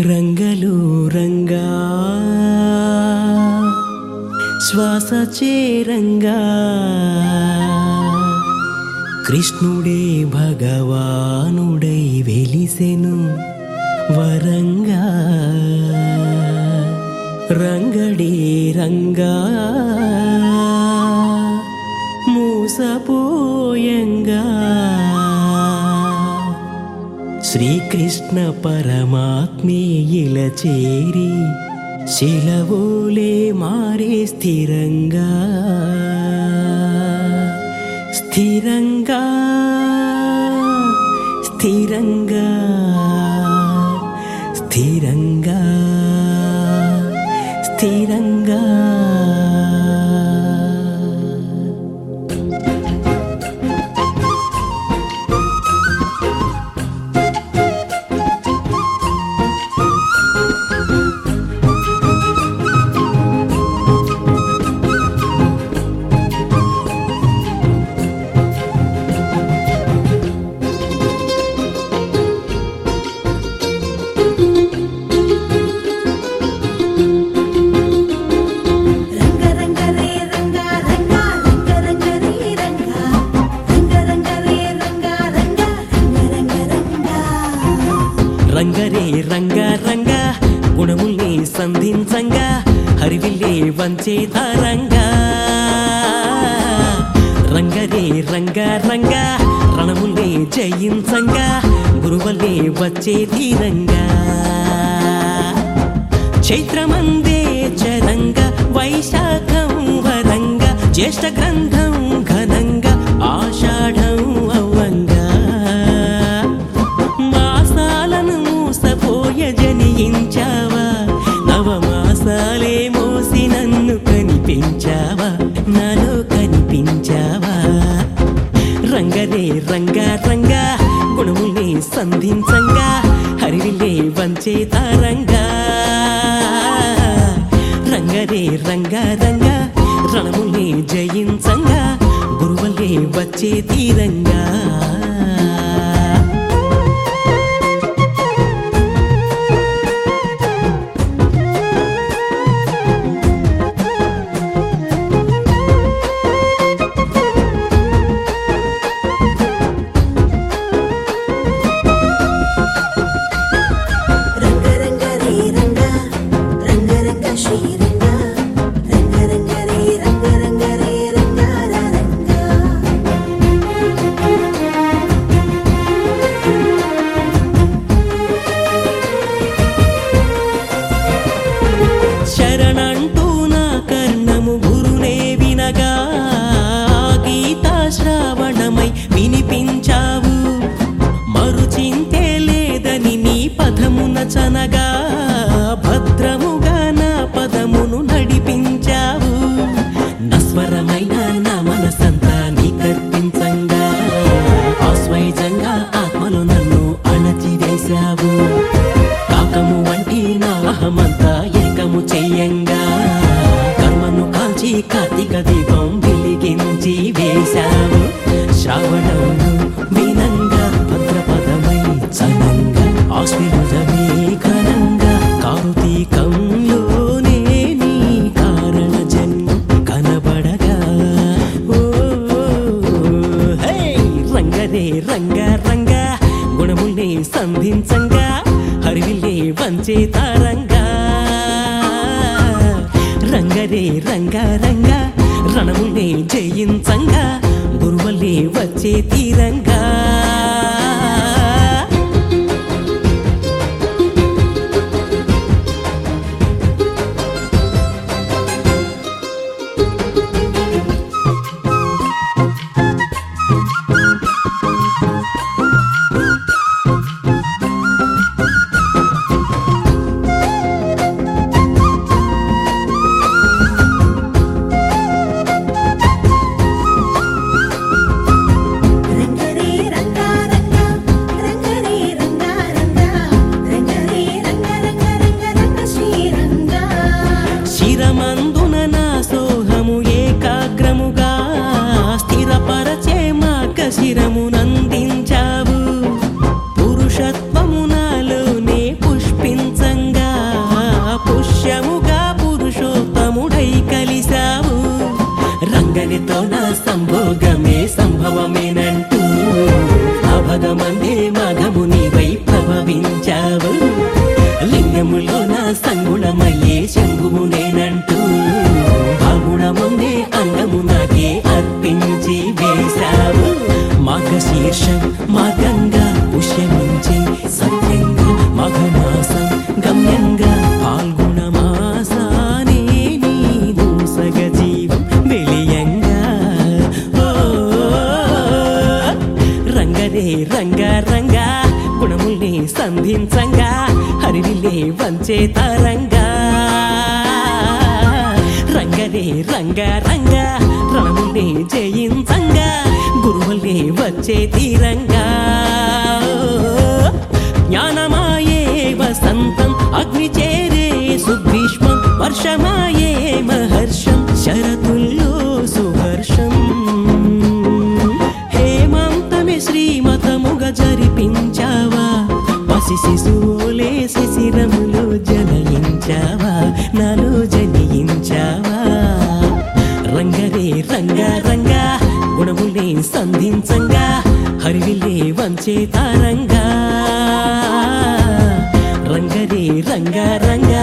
రంగలు రంగా శ్వాస చేరంగా కృష్ణుడే భగవానుడై వెలిసెను వరంగా. రంగడే రంగా మూసపోయంగా. శ్రీకృష్ణ పరమాత్మే ఇలా చేరి శిలవోలే మారే స్థిరంగా. స్థిరంగా స్థిరంగా స్థిరంగా. స్థిరంగా రంగా రంగా గుణముల్ని సంధించంగా హరివిల్లే వంచే తరంగా. రంగరే రంగా రంగా రణముల్ని జయించంగా గురువల్లే వచ్చే ధీరంగా. చైత్రమందే చరంగ వైశాఖం వరంగ జ్యేష్ఠ గ్రంథం రంగరే రంగా రంగా గుణముల్ని సంధించంగా హరివిల్లే వంచే తారంగా. రంగరే రంగా రంగా రణముల్ని జయించంగా గురువల్లే వచ్చే తీరంగా. వినగా గీతా శ్రావణమై వినిపించావు. మరుచింతే లేదని నీ పదమున చనగా భద్రముగా నా పదమును నడిపించావు. నస్వరమైన నా మనసంతా నీ కర్పించంగా. ఆస్వైజంగా ఆత్మలు నన్ను అణచివేశావు. కాకము వంటి నా అహమంతా ఏకము చెయ్యంగా. కర్మను కాల్చి కార్తీక శ్రావణము వినంగా భద్రపదమై చనంగా ఆశ్వినుజమే ఘనంగా కార్తీకంలోనే నీ కారణ జన్మ కనబడగా. ఓ హే రంగరే రంగ రంగ గుణముల్ని సంధించంగా హరివిల్లే వంచే తారంగా. రంగరే రంగ రంగ రణముల్ని జయించంగా గురువల్లే వచ్చే తీరంగా. లోన సంభోగమే సంభవమేనంటూ. అభగమందే మగముని వై ప్రభవించావు. లింగములోన సంగుణమయ్యే శంభువునేనంటూ అగుణముందే అందము నాకే అర్పించి వేశావు. మాక శీర్షం మాకంగా పుష్యమించి సత్యంగా మఘమాసం గమ్య రంగనే వంచే తరంగా రంగనే రంగ రంగ రణముల్ని జయించంగా. గురువులే వచ్చే తీరంగా. జ్ఞానమాయే వసంతం అగ్ని చేరే సుగ్రీష్మం వర్షమాయే మహర్షం శరతుల్లో సుహర్షం. హేమంతమే శ్రీమతముగా జరిపించావా? పసి శిశువులే శిశిరములో జనయించావా? నాలో జనియించావా? రంగరే రంగారంగా రంగ గుణములే సంధించంగా హరివిలే వంచే తారంగా. రంగరే రంగారంగా రంగ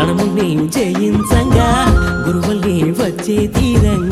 రణముల్ని జయించంగా గురువులే వచ్చే తీరంగా.